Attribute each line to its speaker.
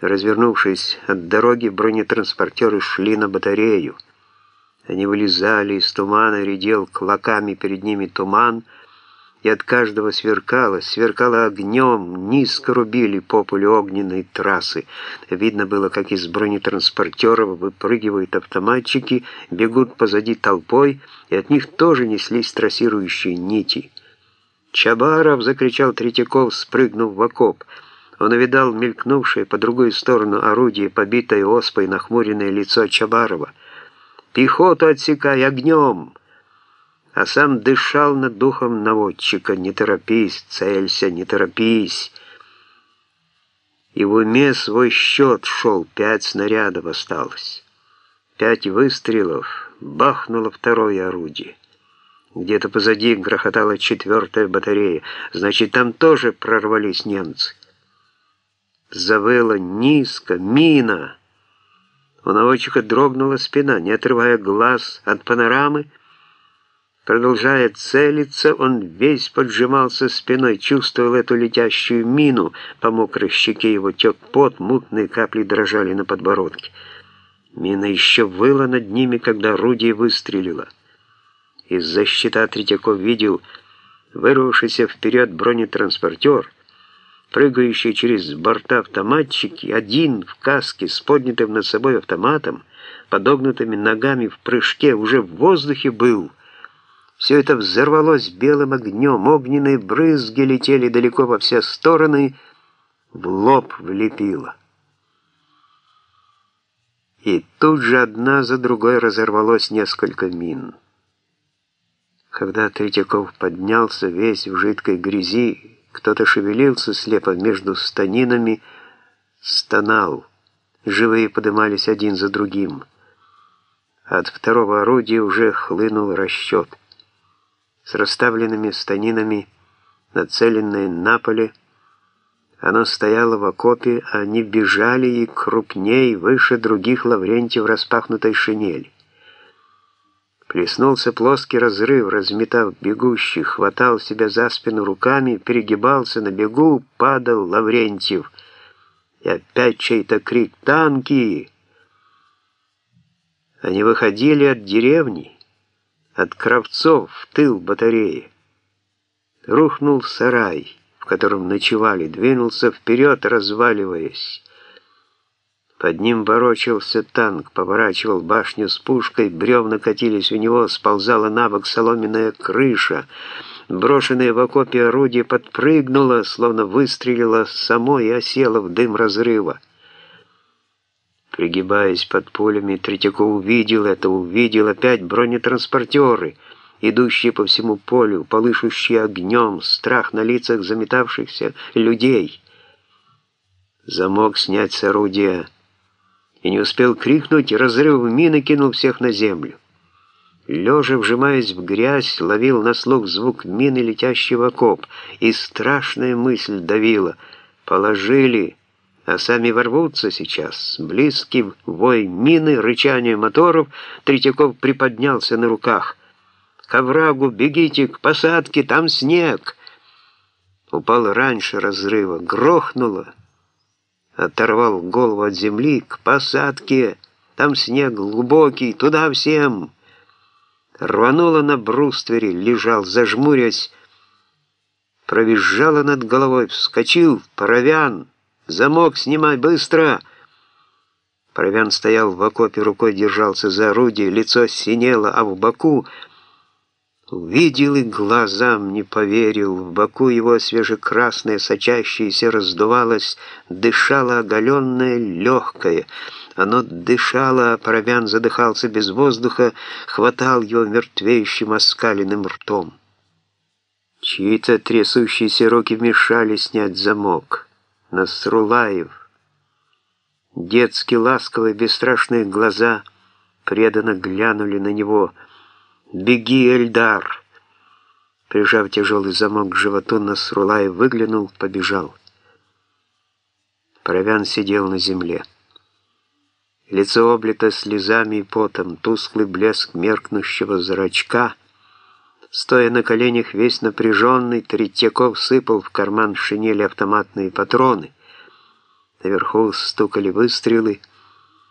Speaker 1: Развернувшись от дороги, бронетранспортеры шли на батарею. Они вылезали из тумана, редел клоками перед ними туман, и от каждого сверкало, сверкало огнем, низко рубили по полю огненной трассы. Видно было, как из бронетранспортеров выпрыгивают автоматчики, бегут позади толпой, и от них тоже неслись трассирующие нити. «Чабаров!» — закричал Третьяков, спрыгнув в окоп. Он увидал мелькнувшее по другую сторону орудие, побитое оспой нахмуренное лицо Чабарова. «Пехоту отсекай огнем!» А сам дышал над духом наводчика. «Не торопись, целься, не торопись!» И в уме свой счет шел, пять снарядов осталось. Пять выстрелов, бахнуло второе орудие. Где-то позади грохотала четвертая батарея. Значит, там тоже прорвались немцы. Завыла низко, мина. У наводчика дрогнула спина, не отрывая глаз от панорамы. Продолжая целиться, он весь поджимался спиной, чувствовал эту летящую мину. По мокрой щеке его тек пот, мутные капли дрожали на подбородке. Мина еще выла над ними, когда орудие выстрелило. Из-за щита Третьяков видел вырвавшийся вперед бронетранспортер — прыгающие через борта автоматчики, один в каске с поднятым над собой автоматом, подогнутыми ногами в прыжке, уже в воздухе был. Все это взорвалось белым огнем, огненные брызги летели далеко во все стороны, в лоб влепило. И тут же одна за другой разорвалось несколько мин. Когда Третьяков поднялся весь в жидкой грязи, кто-то шевелился слепо между станинами, стонал. Живые подымались один за другим. От второго орудия уже хлынул расчет. С расставленными станинами, нацеленные на поле, оно стояло в окопе, а они бежали и крупней, выше других Лаврентий в распахнутой шинели. Плеснулся плоский разрыв, разметав бегущих, хватал себя за спину руками, перегибался на бегу, падал Лаврентьев. И опять чей-то крик «Танки!». Они выходили от деревни, от Кравцов в тыл батареи. Рухнул сарай, в котором ночевали, двинулся вперед, разваливаясь. Под ним ворочался танк, поворачивал башню с пушкой, бревна катились у него, сползала на бок соломенная крыша. Брошенное в окопе орудие подпрыгнуло, словно выстрелило само и осело в дым разрыва. Пригибаясь под пулями, Третьяков увидел это, увидел опять бронетранспортеры, идущие по всему полю, полышущие огнем, страх на лицах заметавшихся людей. Замок снять с орудия — и не успел крикнуть, разрыв мины кинул всех на землю. Лежа, вжимаясь в грязь, ловил на слух звук мины, летящей в окоп, и страшная мысль давила. Положили, а сами ворвутся сейчас. Близкий вой мины, рычание моторов, Третьяков приподнялся на руках. «К оврагу, бегите, к посадке, там снег!» Упал раньше разрыва, грохнуло, оторвал голову от земли к посадке. Там снег глубокий, туда всем. Рванула на бруствере, лежал, зажмурясь. Провизжала над головой, вскочил, Паровян. Замок снимай, быстро! Паровян стоял в окопе, рукой держался за орудие, лицо синело, а в боку Увидел и глазам не поверил, в боку его свежекрасное, сочащееся раздувалось, дышало оголенное, легкое. Оно дышало, а Паровян задыхался без воздуха, хватал его мертвеющим оскаленным ртом. Чьи-то трясущиеся руки мешали снять замок. Насрулаев. Детски ласковые бесстрашные глаза преданно глянули на него — «Беги, Эльдар!» Прижав тяжелый замок к животу, Насрулай выглянул, побежал. Паровян сидел на земле. Лицо облито слезами и потом, тусклый блеск меркнущего зрачка. Стоя на коленях, весь напряженный, Третьяков сыпал в карман шинели автоматные патроны. Наверху стукали выстрелы,